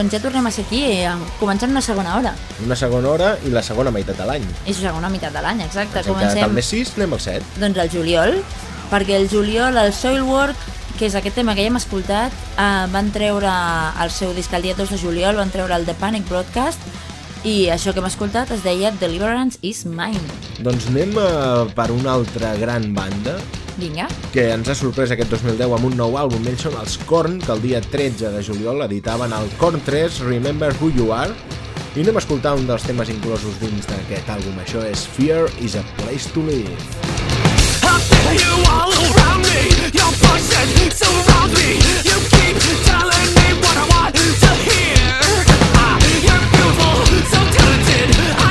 Doncs ja tornem a ser aquí, eh, començant una segona hora. Una segona hora i la segona meitat de l'any. És la segona meitat de l'any, exacte. Ens Comencem al mes 6, anem al 7. doncs el juliol, perquè el juliol el Soilwork, que és aquest tema que ja hem escoltat, eh, van treure el seu disc el dia 2 de juliol, van treure el The Panic Broadcast, i això que hem escoltat es deia Deliverance is Mine. Doncs anem uh, per una altra gran banda Vinga. que ens ha sorprès aquest 2010 amb un nou àlbum. Ells són els Korn, que el dia 13 de juliol editaven el Korn 3 Remember Who You Are i anem a escoltar un dels temes inclosos dins d'aquest àlbum. Això és Fear is a Place to Live. I feel you all around me. Your voices surround me. You keep telling me what I want to hear. Ah, you're beautiful, so talented. I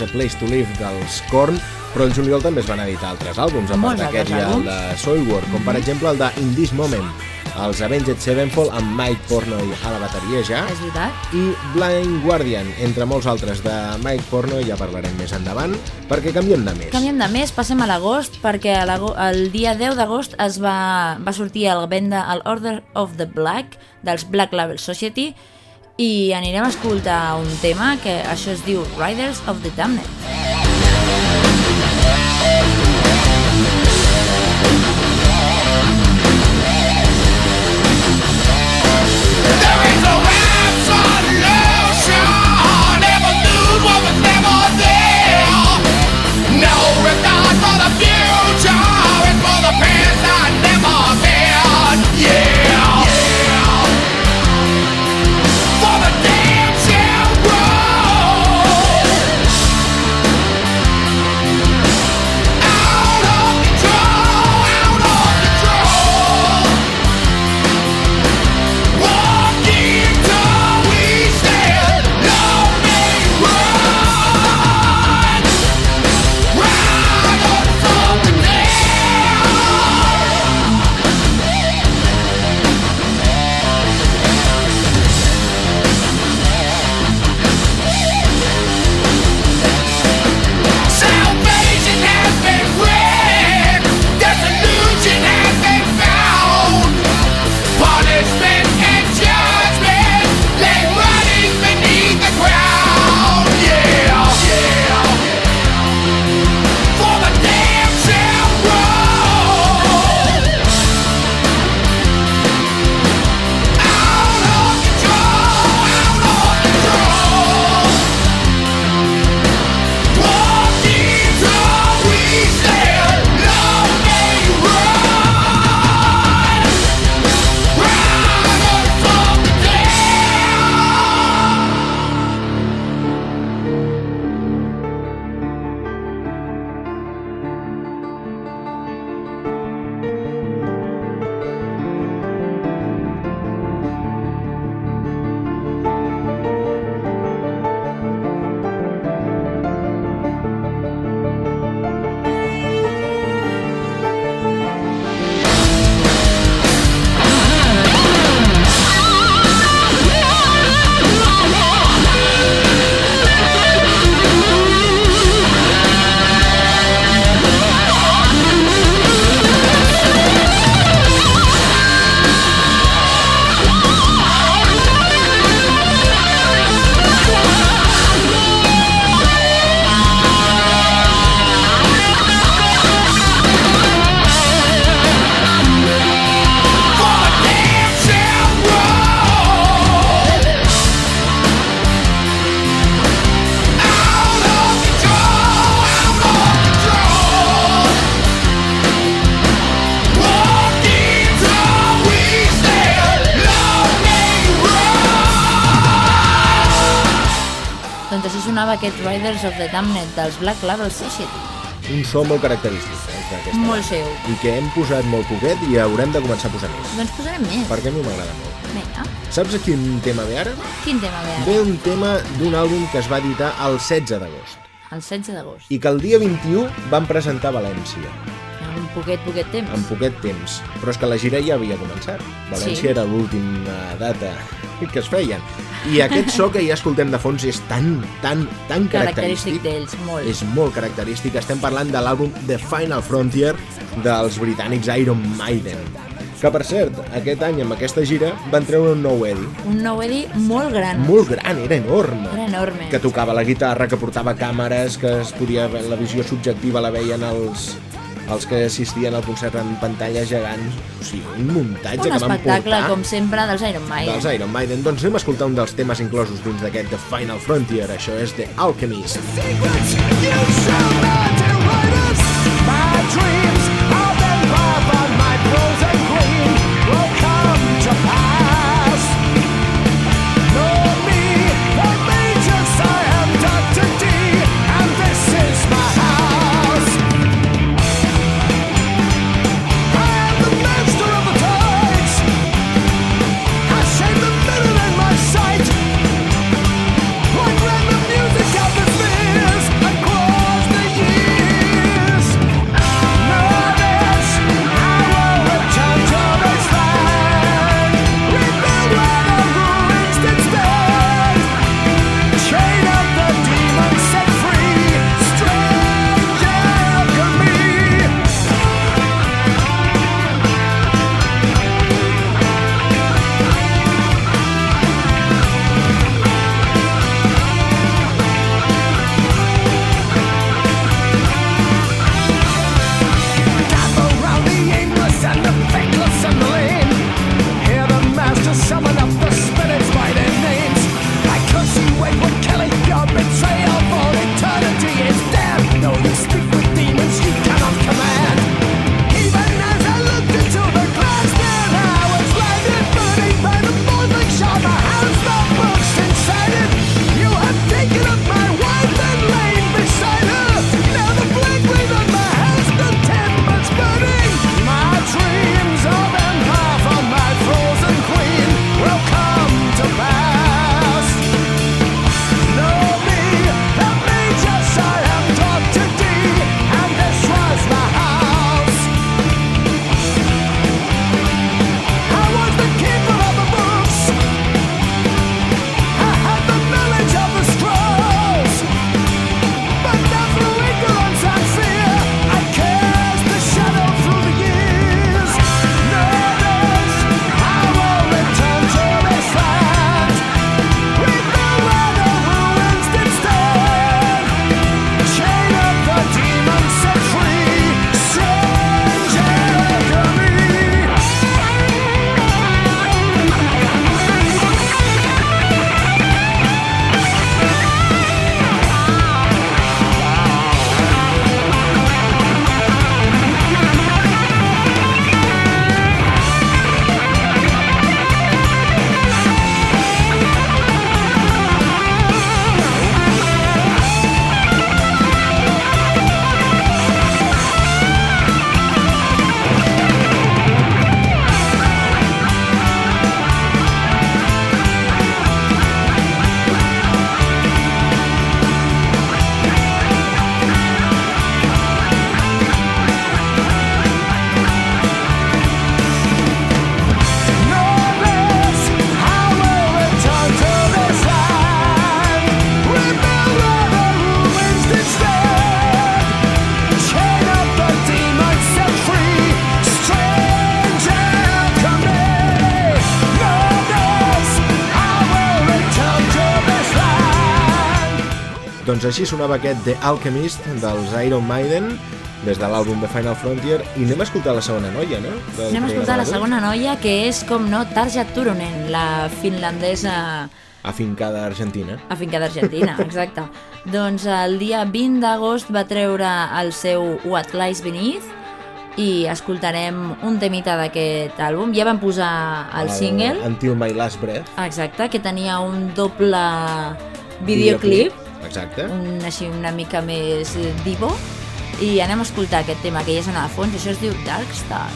is a Place to Live dels Korn, però el juliol també es van editar altres àlbums, a part d'aquest i el de Soilwork, com per exemple el de In This Moment, els Avenged Sevenfold amb Mike Pornoy a la bateria ja, És veritat? i Blind Guardian, entre molts altres de Mike Pornoy, ja parlarem més endavant, perquè canviem de mes. Canviem de mes, passem a l'agost, perquè a el dia 10 d'agost es va, va sortir a la venda el Order of the Black dels Black Label Society i anirem a escoltar un tema que això es diu Riders of the Damned. Riders of the Damned dels Black Label Society. Un so molt característic, eh, Molt seu. I que hem posat molt poquet i haurem de començar a posar més. Doncs posarem més. Perquè a mi m'agrada molt. Vinga, Saps a quin tema ve ara? quin tema ve Ve ara? un tema d'un àlbum que es va editar el 16 d'agost El 16 d'agost. i que el dia 21 van presentar a València, Un poquet, poquet temps. en poquet temps. Però és que la gira ja havia començat. València Sí. era l'última data que es feien. I aquest so que ja escoltem de fons és tan, tan, tan Característic característic. d'ells, molt. És molt característic. Estem parlant de l'àlbum The Final Frontier dels britànics Iron Maiden. Que per cert, aquest any amb aquesta gira van treure un nou Eddie. Un nou Eddie molt gran. Molt gran, era enorme. Era enorme. Que tocava la guitarra, que portava càmeres, que es podia la visió subjectiva la veien els, els que assistien al concert en pantalles gegants. O sigui, un muntatge Un que van espectacle, portar com sempre, dels Iron Maiden. dels Iron Maiden. Doncs anem a escoltar un dels temes inclosos dins d'aquest The Final Frontier. Això és The Alchemist. Secrets you shall not Doncs així sonava aquest The Alchemist dels Iron Maiden des de l'àlbum de Final Frontier i anem a escoltar la segona noia, no? Del Anem a escoltar la segona noia, que és, com no, Tarja Turunen, la finlandesa Afincada a Argentina. afincada a Argentina, exacte. doncs el dia 20 d'agost va treure el seu What Lies Beneath i escoltarem un temita d'aquest àlbum. Ja van posar el single, Until My Last Breath. exacte, que tenia un doble videoclip, Exacte. un, així una mica més eh, divo, i anem a escoltar aquest tema que ja sona de fons, això es diu Dark Star.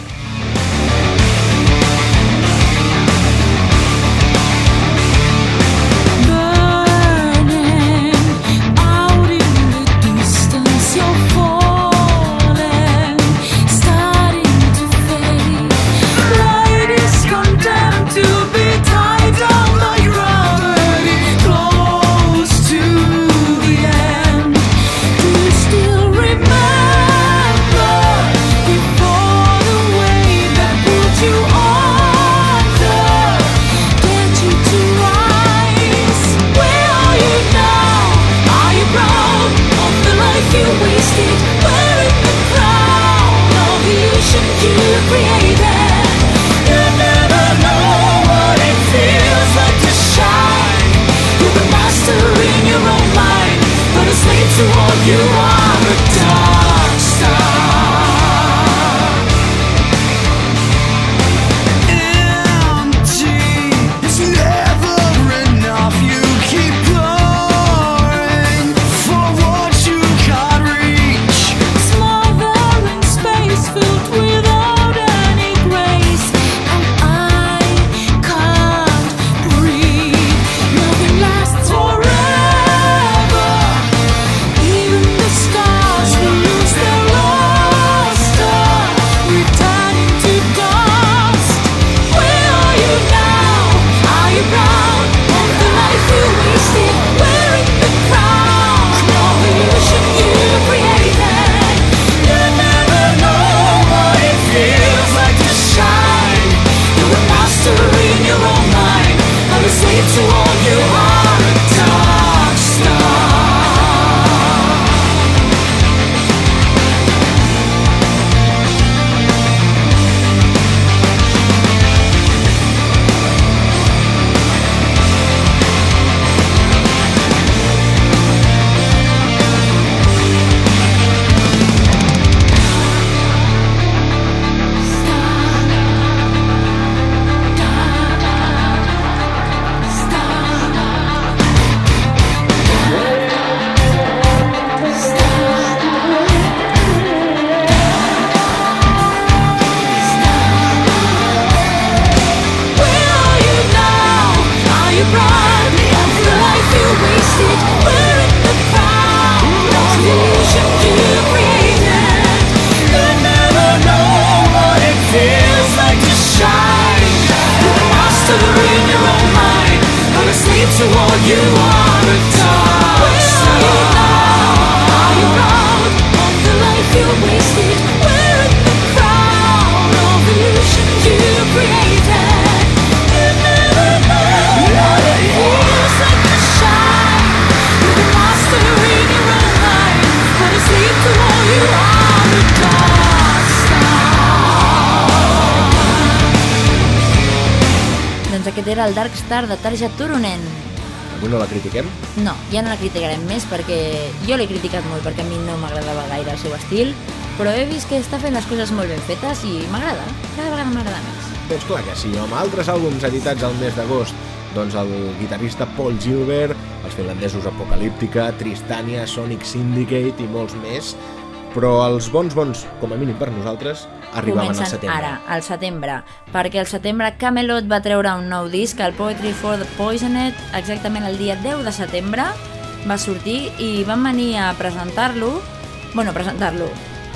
Era el Dark Star de Tarja Turunen. Avui no la critiquem? No, ja no la criticarem més perquè jo l'he criticat molt perquè a mi no m'agradava gaire el seu estil, però he vist que està fent les coses molt ben fetes i m'agrada, cada vegada m'agrada més. Doncs clar que sí, amb altres àlbums editats al mes d'agost, doncs el guitarrista Paul Gilbert, els finlandesos Apocalíptica, Tristania, Sonic Syndicate i molts més, però els bons bons, com a mínim per nosaltres, arribaven al Comencen setembre. ara, al setembre, perquè al setembre Camelot va treure un nou disc, el Poetry for the Poisoned, exactament el dia 10 de setembre, va sortir i van venir a presentar-lo, bueno, presentar-lo,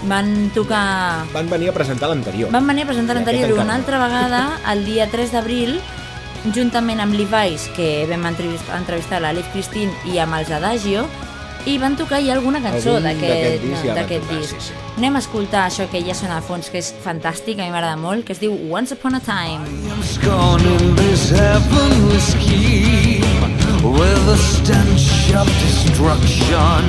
van tocar Van venir a presentar l'anterior. Van venir a presentar l'anterior una altra vegada el dia 3 d'abril juntament amb Levi's, que vam entrevistar, entrevistar la Liv Christine i amb els Adagio i van tocar ja alguna cançó d'aquest disc ja tocar, disc. sí, sí. Anem a escoltar això que ja sona al fons, que és fantàstic, a mi m'agrada molt, que es diu Once Upon a Time. with the stench of destruction.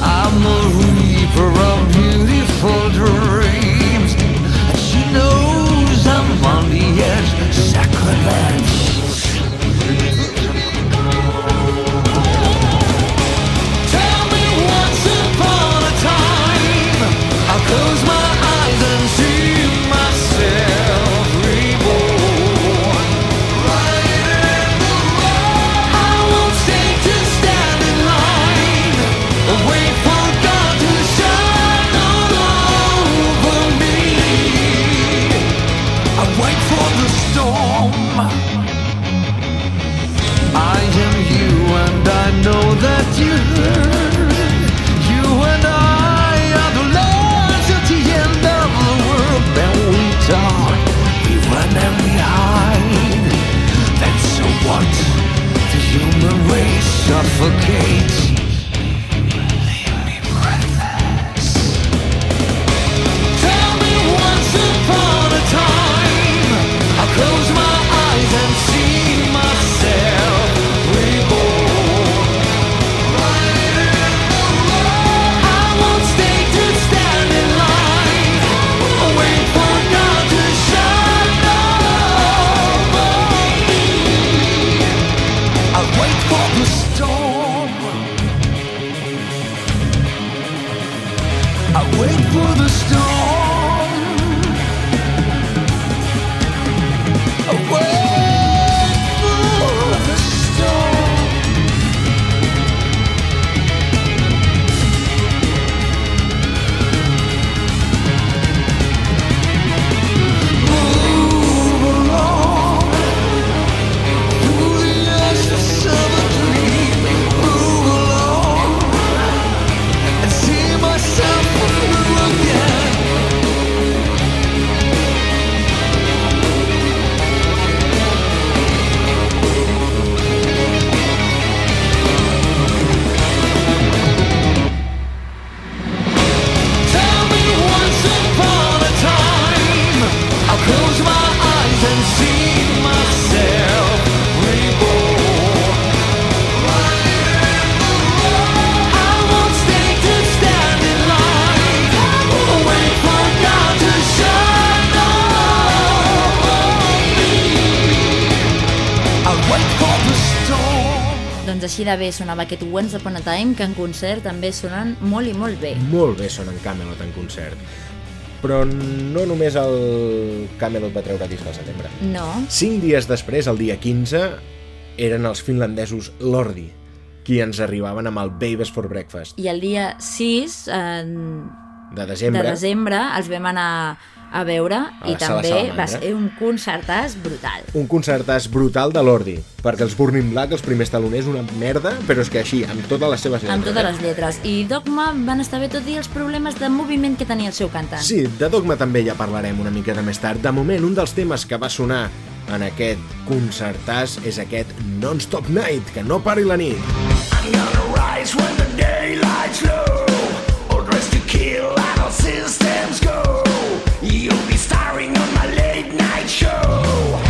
I'm a reaper of beautiful dreams, and she knows I'm on the edge, sacrilege. Així de bé sonava aquest Once Upon a Time, que en concert també sonen molt i molt bé. Molt bé sonen Camelot en concert. Però no només el Camelot va treure disc al setembre. No, Cinc dies després, el dia 15, eren els finlandesos Lordi, qui ens arribaven amb el Babies for Breakfast. i el dia 6 eh, De de desembre, desembre els vam anar a veure A i també Salamandra. va ser un concertàs brutal. un concertàs brutal de Lordi, perquè els Burning Black, els primers taloners, una merda, però és que així, amb totes les seves lletres. Amb totes eh? les lletres. I Dogma van estar bé tot i els problemes de moviment que tenia el seu cantant. Sí, de Dogma també ja parlarem una miqueta més tard. De moment, un dels temes que va sonar en aquest concertàs és aquest Non-Stop Night, que no pari la nit. I'm gonna rise when the daylight's low. Kill all systems go. You'll be starring on my late night show.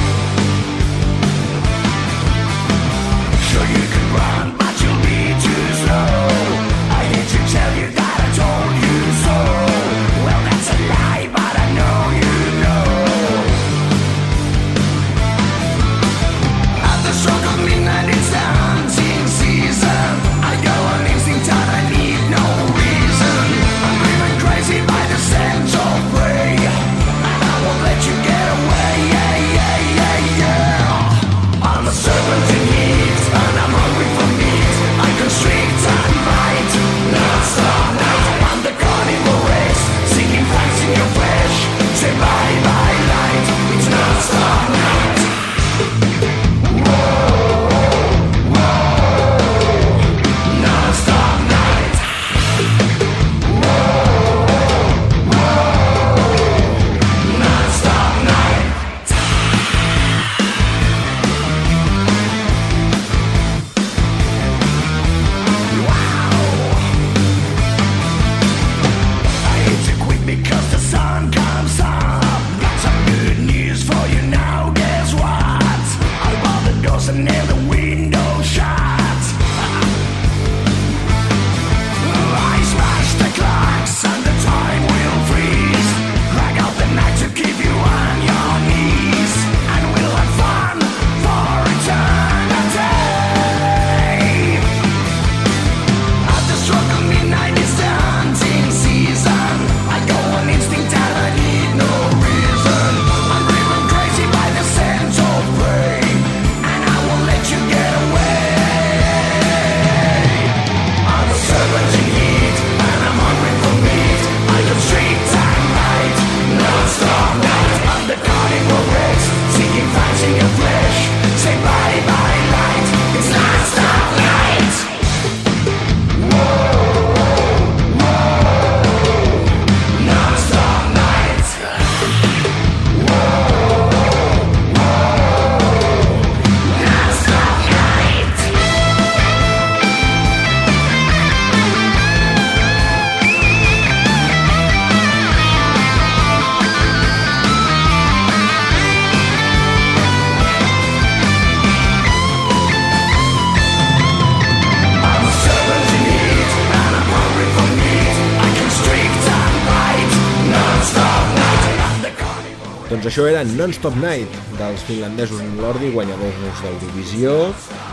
Això era Non-Stop Night, dels finlandesos Lordi, guanyadors d'Eurovisió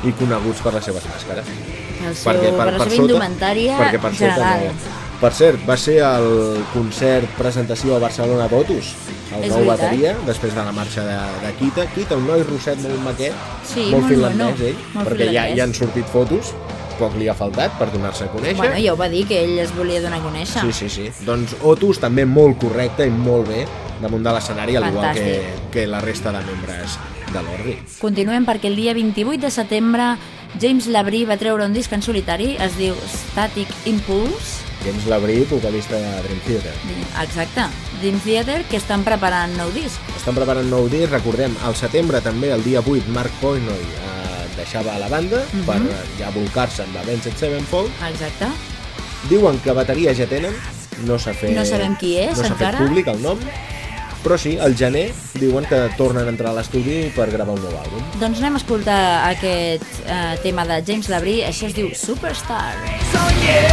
i coneguts per les seves màscares. El seu, per, la seva indumentària perquè per general. Sota no. Per cert, va ser el concert presentació a Barcelona d'Otus, el És nou veritat. bateria, després de la marxa de, de Kita. Kita, un noi rosset molt maquet, Sí, molt molt finlandès, mono, ell, molt perquè ja, finlandès. ja han sortit fotos, poc li ha faltat per donar-se a conèixer. Bueno, ja ho va dir, que ell es volia donar a conèixer. Sí, sí, sí. Doncs Otus també molt correcte i molt bé damunt de l'escenari, al igual que, que la resta de membres de l'Ordi. Continuem perquè el dia 28 de setembre James Labrie va treure un disc en solitari, es diu Static Impulse, James Labrie, vocalista de Dream Theater. exacte, Dream Theater, que estan preparant nou disc. Estan preparant nou disc, recordem, al setembre també, el dia 8, Mark Poinoy eh, deixava la banda Mhm. per eh, ja volcar-se amb Avenged Sevenfold. Exacte. Diuen que bateria ja tenen, no s'ha fet... No sabem qui és, no s'ha encara. fet públic el nom, però sí, al gener diuen que tornen a entrar a l'estudi per gravar un nou àlbum. Doncs anem a escoltar aquest eh, tema de James Labrie, això es diu Superstar. So easily.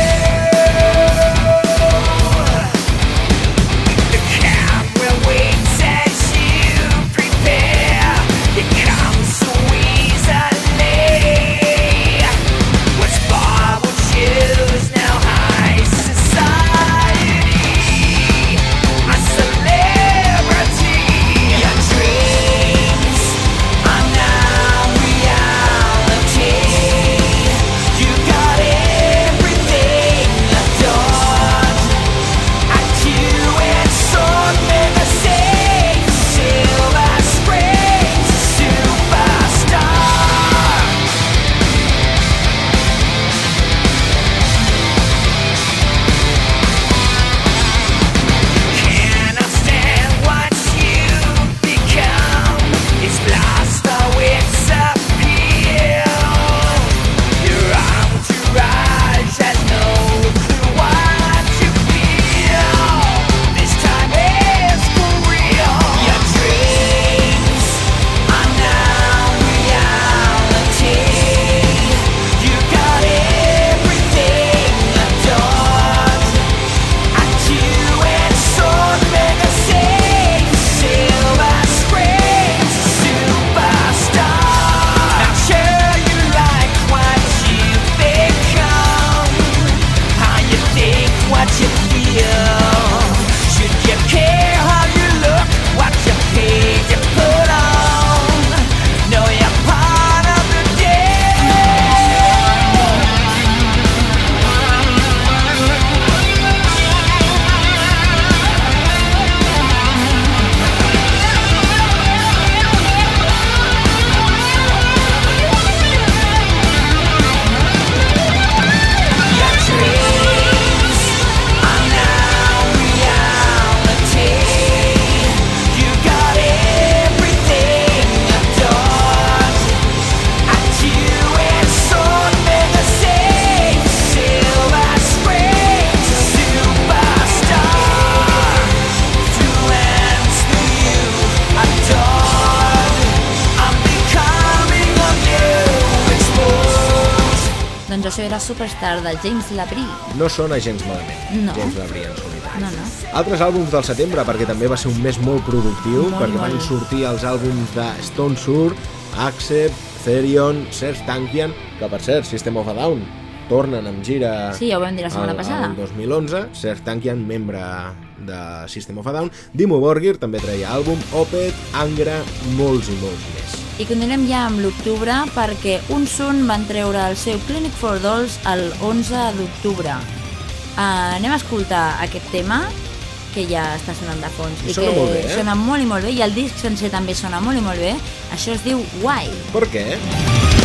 Superstar de James Labrie. No sona gens malament, No. James Labrie en solitari. No, no. Altres àlbums del setembre, perquè també va ser un mes molt productiu, Molt, perquè van molt. sortir els àlbums de Stone Sour, Accept, Therion, Serge Tankian, que per cert, System of a Down, tornen amb gira Sí, ja ho vam dir la setmana al- passada. al 2011, Serge Tankian, membre de System of a Down, Dimmu Borgir també treia àlbum, Opeth, Angra, molts i molts més. I continuem ja amb l'octubre perquè un Sun van treure el seu Clinic for Dolls el 11 d'octubre. Uh, anem a escoltar aquest tema que ja està sonant de fons I i sona que molt bé, eh? sona molt i molt bé i el disc sencer també sona molt i molt bé això es diu Why Per què? In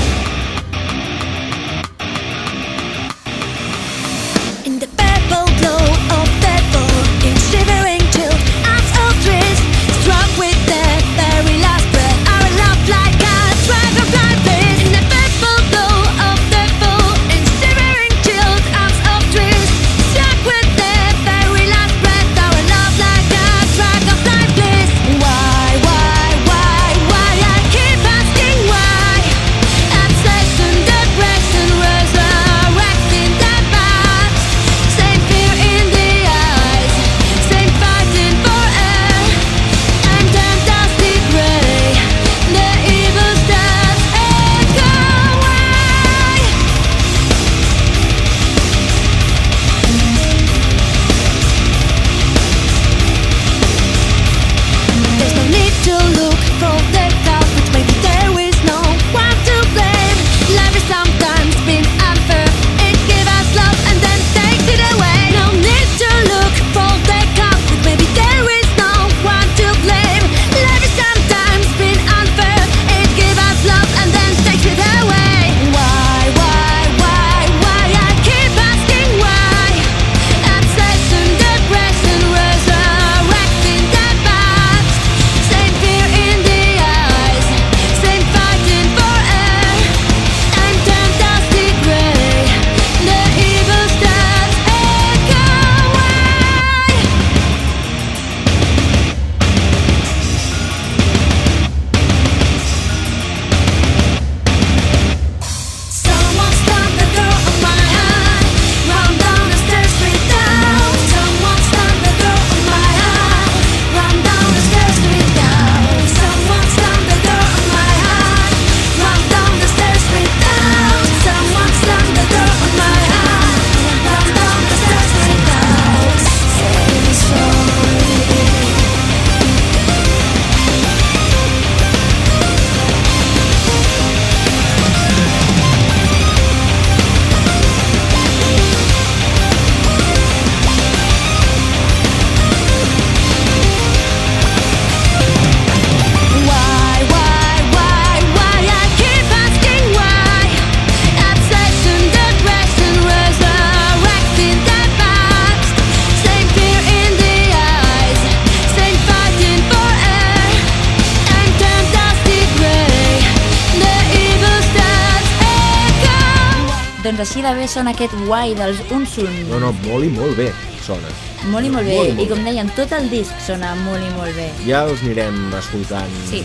així de bé sona aquest Why dels Unsun No, no, molt i molt bé sona. molt i molt bé Molt, molt i com deien tot el disc sona molt i molt bé Ja els anirem escoltant Sí.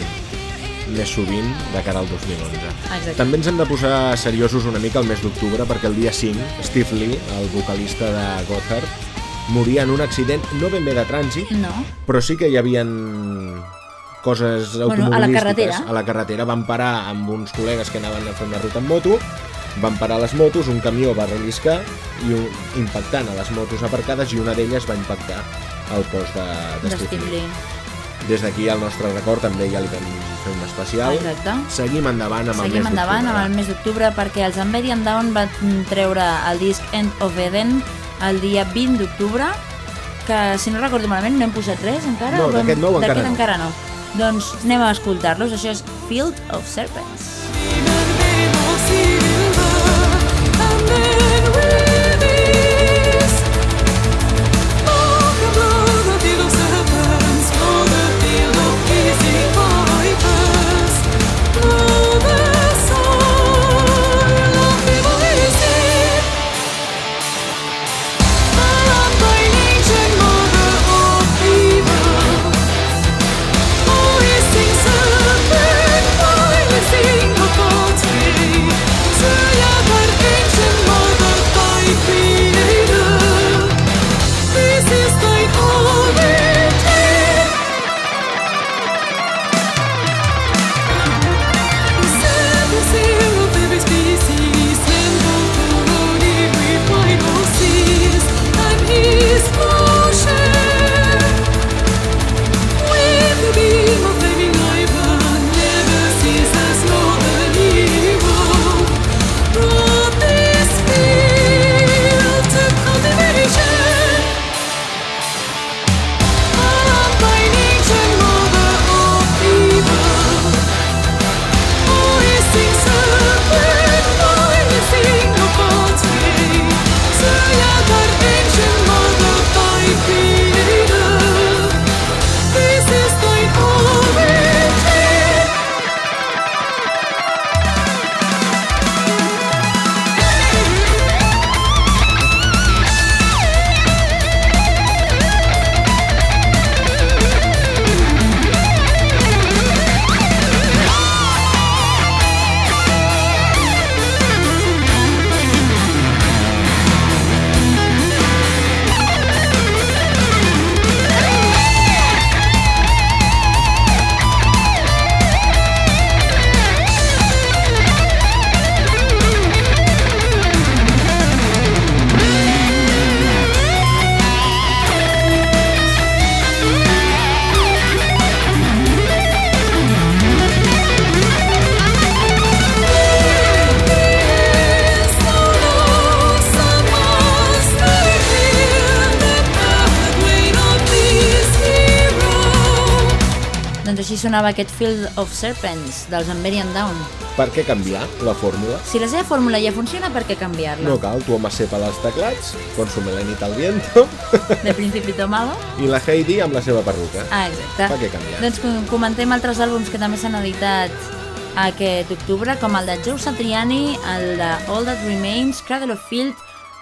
més sovint de cara al 2011. Exacte. També ens hem de posar seriosos una mica el mes d'octubre perquè el dia 5, Steve Lee, el vocalista de Gotthard, moria en un accident no ben bé de trànsit, no però sí que hi havia coses Bueno, a la automobilístiques. carretera. A la carretera van parar amb uns col·legues que anaven a fer una ruta en moto, van parar les motos, un camió va relliscar i un, impactant a les motos aparcades i una d'elles va impactar al cos de, de, de Steve Steve Lee. Lee Des d'aquí al nostre record també ja li vam fer un especial. Exacte. Seguim endavant amb el Seguim mes endavant amb d'octubre. el mes d'octubre perquè els and Down van treure el disc End of Eden el dia 20 d'octubre que si no recordo malament no hem posat res encara No, d'aquest nou encara no. encara no doncs anem a escoltar-los això és Field of Serpents Sing sonava aquest Field of Serpents dels Amberian Down. Per què canviar la fórmula? Si la seva fórmula ja funciona, per què canviar-la? No cal, tu home sepa els teclats, Consume Lenit al viento De Principito Malo? i la Heidi amb la seva perruca. Ah, exacte. Per què canviar? Doncs com- comentem altres àlbums que també s'han editat aquest octubre, com el de Joe Satriani, el de All That Remains, Cradle of Field,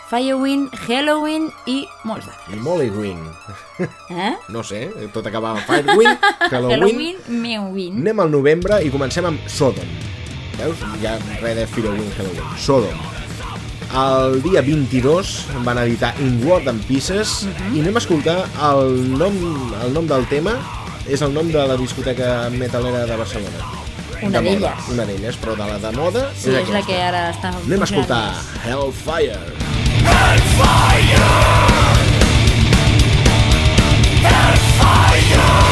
Firewind, Halloween i molts d'altres. I Molly Wing. Eh? No sé, tot acabava amb Firewind, Halloween. Halloween, Mewin. Anem al novembre i comencem amb Sodom. Veus? Ja res de Firewind, Halloween. Sodom. El dia 22 van editar In War and Pieces Mhm. i anem a escoltar el nom, el nom del tema és el nom de la discoteca metalera de Barcelona. Una d'elles. Una d'elles, però de la de moda Sí, és és la que ara està Anem a escoltar funcionant. Hellfire. To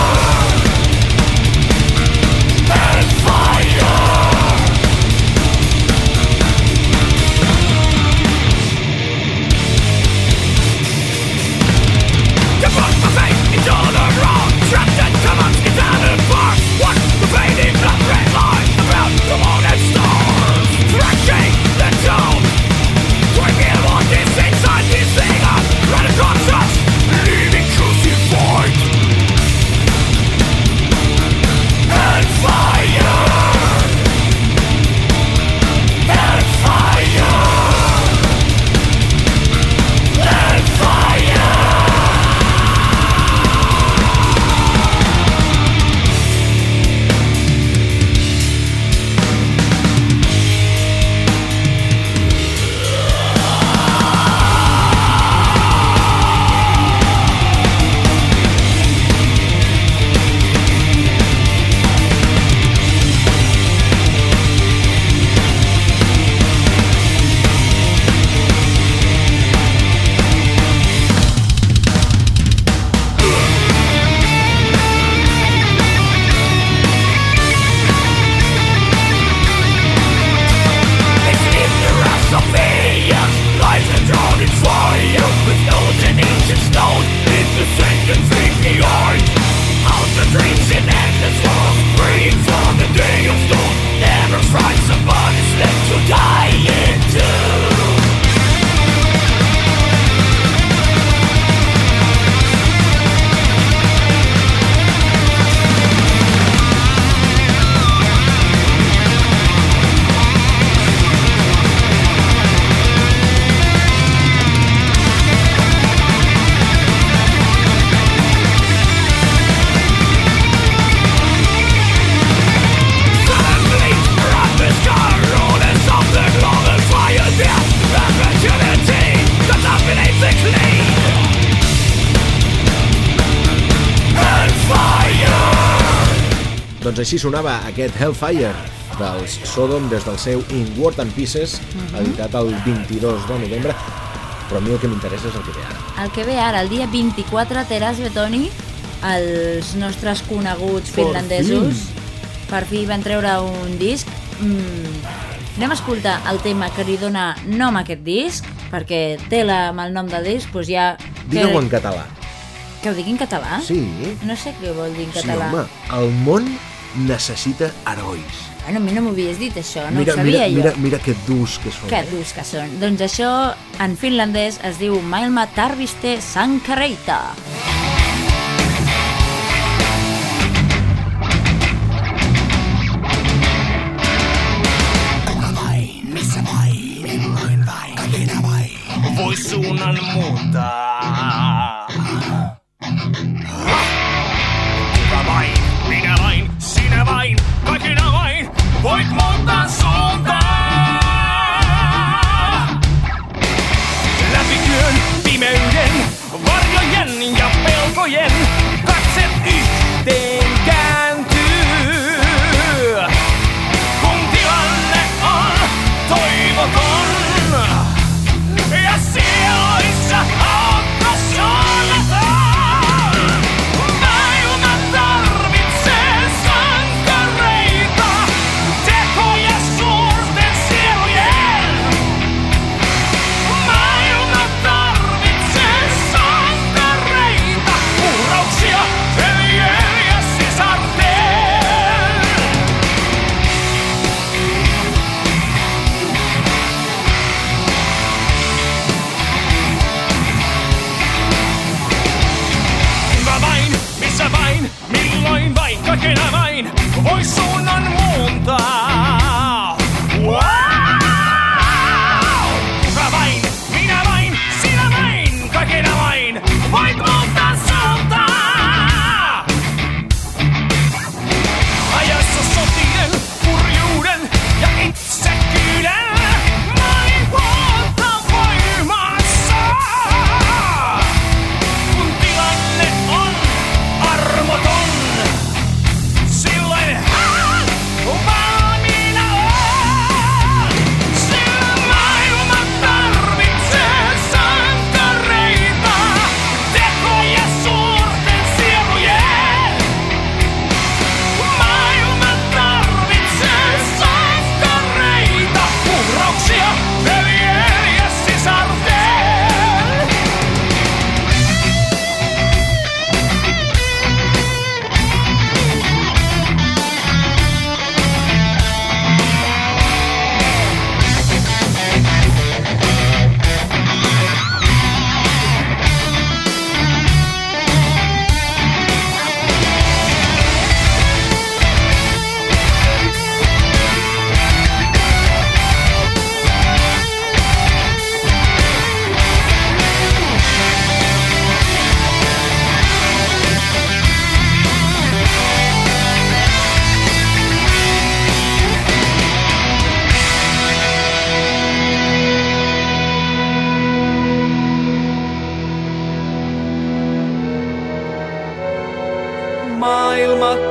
així sonava aquest Hellfire dels Sodom des del seu In War and Pieces, editat el 22 de novembre. Però a mi el que m'interessa és el que ve ara. El que ve ara, el dia 24, Teras Betoni, els nostres coneguts Per finlandesos, per fi van treure un disc. Mm, anem a escoltar el tema que li dona nom a aquest disc, perquè té la, amb el nom del disc, doncs ja... Digue-ho en català. que ho digui en català? Sí, No sé què vol dir en sí, català. home. El món necessita herois. Bueno, a mi no m'havies dit això, no mira, ho sabia mira, jo. mira, mira que durs que són. Que eh? durs que són. Doncs això, en finlandès, es diu Maailma Tarviste Sankareita. Voi suunnan muuttaa.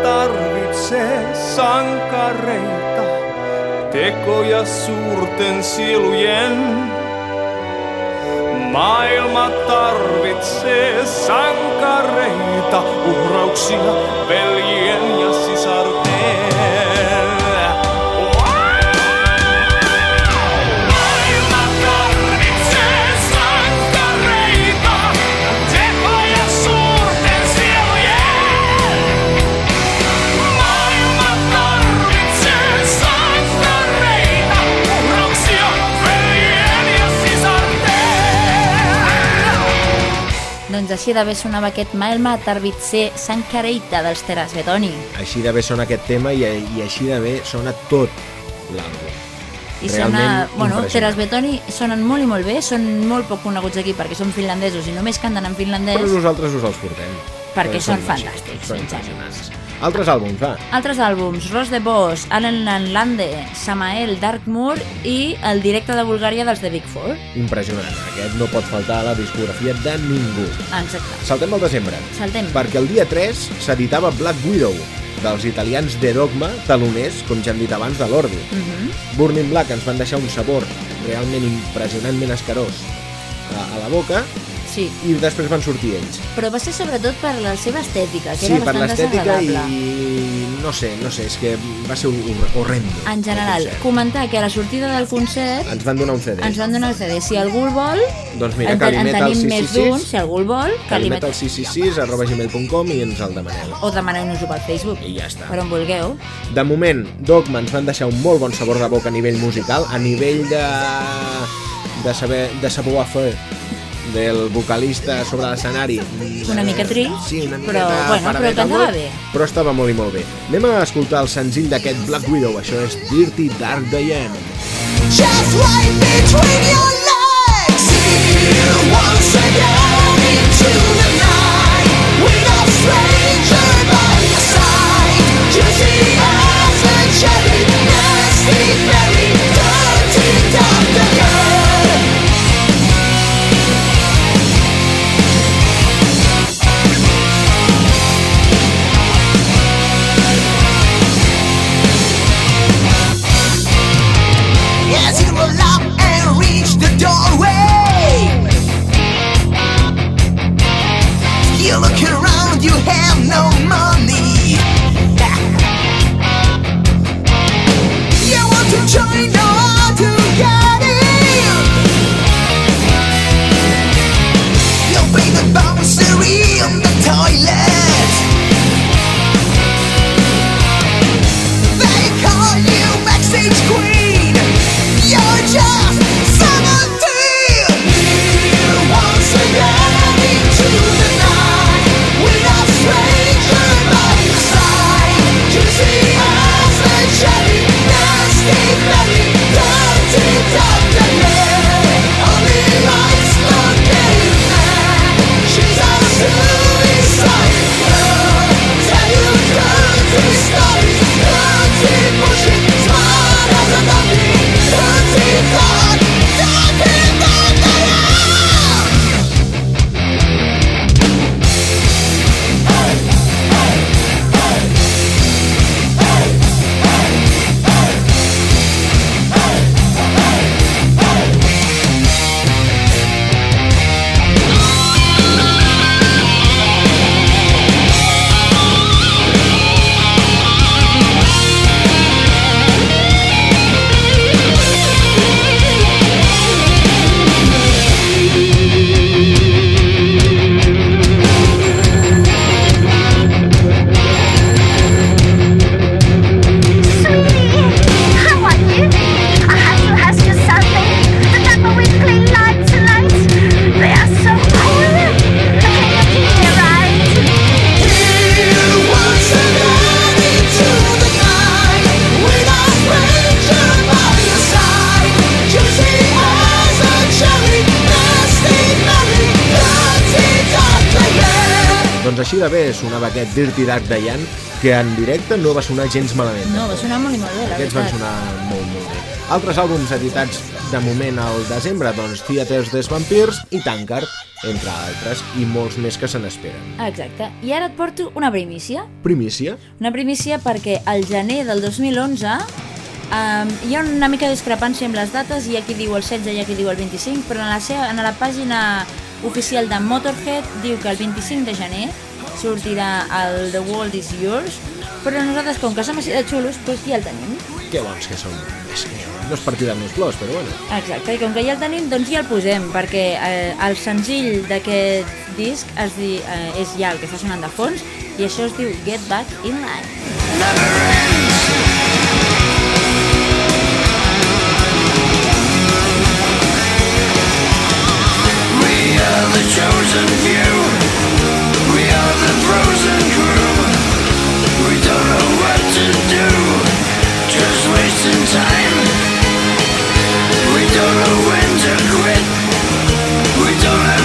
tarvitse sankareita, tekoja suurten silujen. Maailma tarvitsee sankareita, uhrauksia veljen ja sisarteen. Doncs així d'haver sonava aquest Maelma Tarbitser Sankareita dels Teras Betoni. Així d'haver sona aquest tema i, i així d'haver sona tot l'àlbum. I Realment sona, bueno. Teras Betoni sonen molt i molt bé, són molt poc coneguts aquí perquè són finlandesos i només canten en finlandès. Però nosaltres us els portem. Perquè són així, fantàstics, Són sincerament. Altres àlbums, va. Altres àlbums, Ros de Boss, Alan Lande, Samael, Darkmoor i el directe de Bulgària dels The Big Four. Impressionant. Aquest no pot faltar a la discografia de ningú. Exacte. Saltem al desembre. Saltem. Perquè el dia 3 s'editava Black Widow, dels italians de Dogma, taloners, com ja hem dit abans, de l'Ordi. Mhm. Burning Black ens van deixar un sabor realment impressionantment escarós a, a la boca Sí, i després van sortir ells. però va ser sobretot per la seva estètica, que Sí, era per bastant l'estètica i desagradable. no sé, no sé, és que va ser hor- horrendo. En general, el comentar que a la sortida del concert Ens van donar un CD. ens van donar el CD. Si algú el vol, Doncs mira, en, que li en met al tenim més d'un, 666, si algú el vol, que li Calimet met... al 666 arroba gmail.com i ens el demaneu. O demaneu-nos-ho pel Facebook. I ja està. Per on vulgueu. De moment, Dogma ens van deixar un molt bon sabor de boca a nivell musical, a nivell de, de saber de savoir fer del vocalista sobre l'escenari. Una mica trist, sí, una mica però, bueno, però cantava bé. Però estava molt i molt bé. Anem a escoltar el senzill d'aquest Black Widow, això és Dirty Dark Diane. Just right between your legs. Once again into the night, with a stranger by your side. Juicy as a cherry, nasty, very dirty, dark Diane. Aquest Dirty Dark Diane, que en directe no va sonar gens malament. No, va sonar molt i molt bé, la Aquests van sonar molt, molt bé. Altres àlbums editats de moment al desembre, doncs Theaters des Vampires i Tankard, entre altres, i molts més que se n'esperen. Exacte. I ara et porto una primícia. Primícia? Una primícia perquè al gener del 2011 um, hi ha una mica de discrepància amb les dates, hi ha qui diu el 16 i hi ha qui diu el 25, però en la, seva, en la pàgina oficial de Motorhead diu que el 25 de gener sortirà el The World Is Yours, però nosaltres, com que som així de xulos, doncs ja el tenim. Que bons que són. És que no és per tirar-nos flors, però bueno. Exacte, i com que ja el tenim, doncs ja el posem, perquè eh, el senzill d'aquest disc es di, eh, és ja el que està sonant de fons, i això es diu Get Back in Line. We are the chosen few. Wasting time. We don't know when to quit. We don't have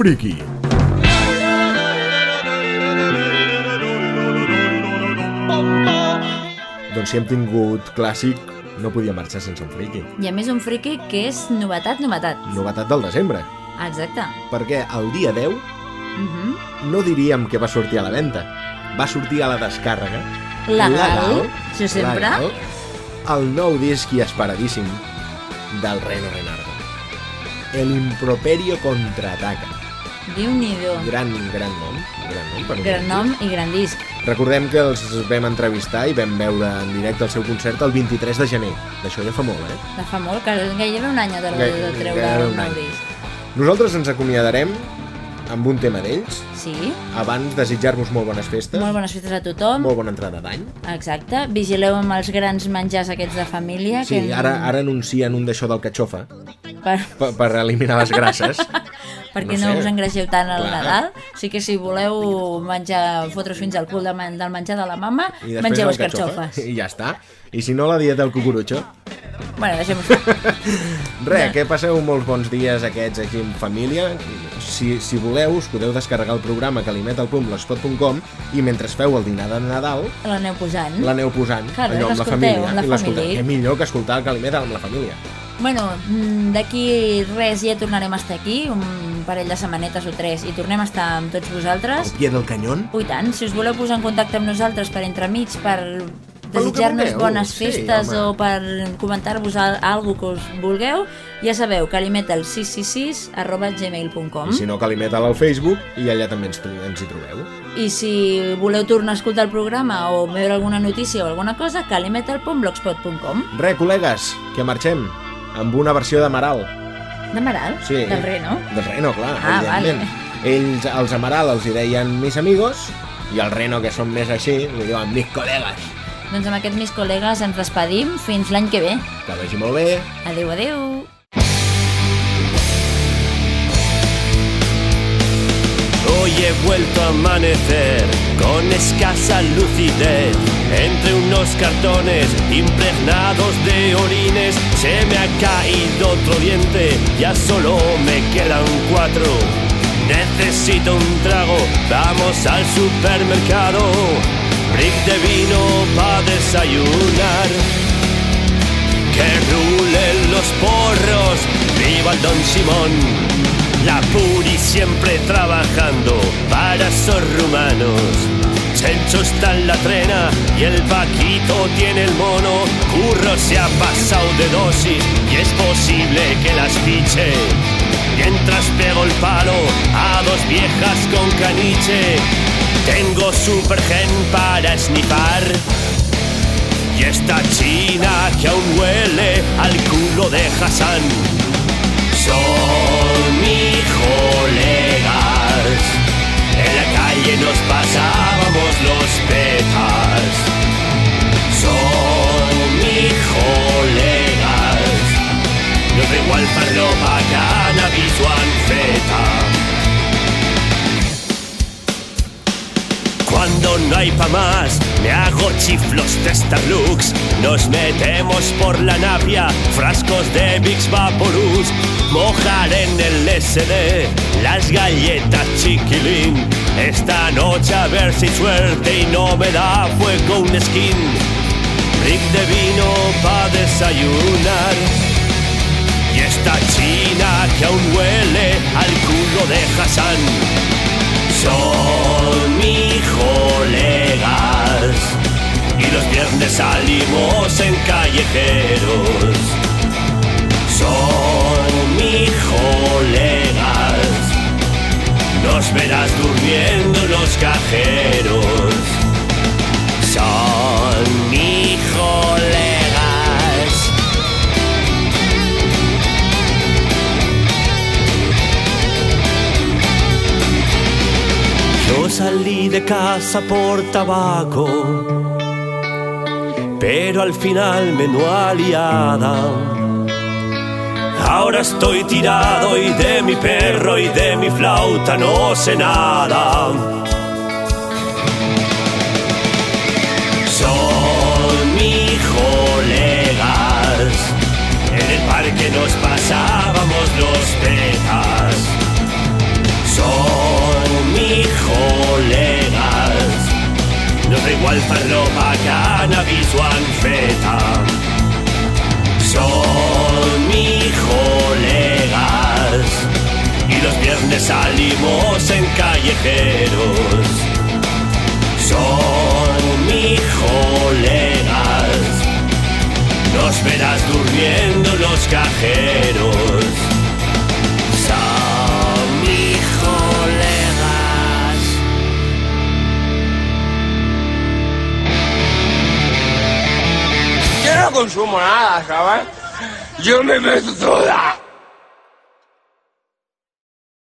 friki. Doncs si hem tingut clàssic, no podia marxar sense un friki. I a més un friki que és novetat, novetat. Novetat del desembre. Exacte. Perquè el dia 10 Mhm. no diríem que va sortir a la venda. Va sortir a la descàrrega. Legal, això sempre. legal, el nou disc i esperadíssim del Reno Renardo. El Improperio Contraataca. Déu-n'hi-do. Gran, gran nom. Gran nom, per Gran nom i gran disc. Recordem que els vam entrevistar i vam veure en directe el seu concert el 23 de gener. D'això ja fa molt, eh? De fa molt, que gairebé un any de, Gai- de treure el un nou disc. Nosaltres ens acomiadarem amb un tema d'ells, Sí, abans desitjar-vos molt bones festes, molt bones festes a tothom. molt bona entrada d'any. Exacte. Vigileu amb els grans menjars aquests de família. Sí, que ara, ara anuncien un d'això del catxofa, Per, per, per eliminar les grasses. perquè No no, sé. us engreixeu tant al Clar. Nadal. Sigui que si voleu menjar, fotre's fins al cul de, men- del menjar de la mama, mengeu el escarxofes. I ja està. I si no, la dieta del cucurutxo. Bueno, deixem-ho. Res, que passeu molts bons dies aquests aquí en família. Si, si voleu, us podeu descarregar el programa calimetalpunt.blogspot.com i mentre feu el dinar de Nadal L'aneu posant. l'aneu posant Claro, allò amb la família. amb la família. Què millor que escoltar el Calimetal amb la família. Bueno, mm, d'aquí res ja tornarem a estar aquí, un parell de setmanetes o tres, i tornem a estar amb tots vosaltres. Al pie del canyón. Ui tant, si us voleu posar en contacte amb nosaltres per entremig, per desitjar-nos bones sí, festes home. o per comentar-vos al- alguna que us vulgueu, ja sabeu, calimetal666 arroba gmail.com I si no, Calimetal al Facebook i allà també ens, ens hi trobeu. I si voleu tornar a escoltar el programa o veure alguna notícia o alguna cosa, calimetal.blogspot.com Res, col·legues, que marxem amb una versió de Maral. De Maral? Sí. Del Reno? Del Reno, clar, Ah, evidentment. Ells, els Amaral, els hi deien mis amigos, i el Reno, que són més així, li diuen mis col·legues. Doncs amb aquest mis col·legues ens despedim fins l'any que ve. Que vagi molt bé. Adeu, adeu. Hoy he vuelto a amanecer con escasa lucidez. Entre unos cartones impregnados de orines se me ha caído otro diente, ya solo me quedan cuatro. Necesito un trago, vamos al supermercado. Brick de vino para desayunar. Que rulen los porros, viva el Don Simón. La Puri siempre trabajando para esos rumanos. Sencho está en la trena y el Paquito tiene el mono. Curro se ha pasado de dosis y es posible que las fiche. Mientras pego el palo a dos viejas con caniche. Tengo supergen para snifar. Y esta china que aún huele al culo de Hassan son mis colegas. En la calle nos pasábamos los petas. Son mis colegas. Nos da igual farlopa, cannabis o anfeta. Cuando no hay pa' más, me hago chiflos de Starlux. Nos metemos por la navia, frascos de Vicks Vaporus. Mojar en el SD las galletas chiquilín. Esta noche a ver si suerte y no me da fuego un skin. Rick de vino pa' desayunar. Y esta china que aún huele al culo de Hassan son mis colegas y los viernes salimos en callejeros. Son mis colegas, nos verás durmiendo en los cajeros. Son salí de casa por tabaco, pero al final me no aliada. Ahora estoy tirado y de mi perro y de mi flauta no sé nada. Son mis colegas, en el parque nos pasábamos Igual farlopa, cannabis o anfeta. Son mis colegas. Y los viernes salimos en callejeros. Son mis colegas. Nos verás durmiendo en los cajeros. Consumo nada, ¿sabes? Yo me meto toda.